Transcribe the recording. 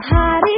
Bahari